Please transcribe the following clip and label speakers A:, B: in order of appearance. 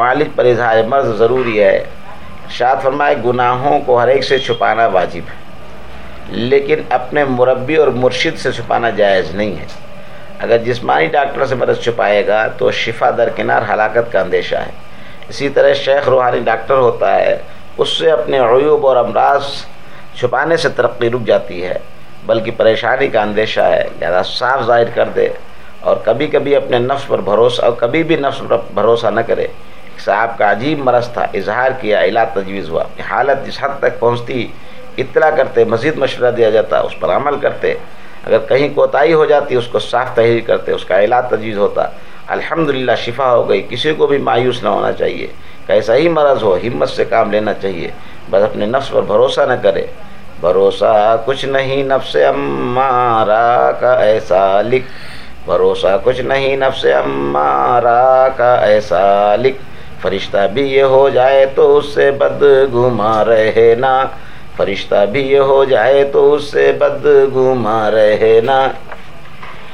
A: معالج پر اظہار مرض ضروری ہے۔ شاد فرمائے، گناہوں کو ہر ایک سے چھپانا واجب ہے، لیکن اپنے مربی اور مرشد سے چھپانا جائز نہیں ہے۔ اگر جسمانی ڈاکٹر سے مرض چھپائے گا تو شفا درکنار ہلاکت کا اندیشہ ہے۔ اسی طرح شیخ روحانی ڈاکٹر ہوتا ہے، اس سے اپنے عیوب اور امراض چھپانے سے ترقی رک جاتی ہے، بلکہ پریشانی کا اندیشہ ہے۔ لہذا صاف ظاہر کر دے اور کبھی کبھی اپنے نفس پر بھروسہ، اور کبھی بھی نفس پر بھروسہ نہ کرے۔ صاحب کا عجیب مرض تھا، اظہار کیا، علاج تجویز ہوا۔ کہ حالت جس حد تک پہنچتی، اطلاع کرتے، مزید مشورہ دیا جاتا، اس پر عمل کرتے۔ اگر کہیں کوتاہی ہو جاتی، اس کو صاف تحریر کرتے، اس کا علاج تجویز ہوتا۔ الحمدللہ شفا ہو گئی، کسی کو بھی مایوس نہ ہونا چاہیے۔ کیسا ہی مرض ہو، ہمت سے کام لینا چاہیے۔ بس اپنے نفس پر بھروسہ نہ کرے۔ بھروسہ کچھ نہیں، نفس امارا کا ایسا لکھ۔ بھروسہ کچھ نہیں، نفس امارا کا ایسا لکھ۔ فرشتہ بھی یہ ہو جائے تو اس سے بد گما رہے نا۔ فرشتہ بھی یہ ہو جائے تو اس سے بد گما رہے نا۔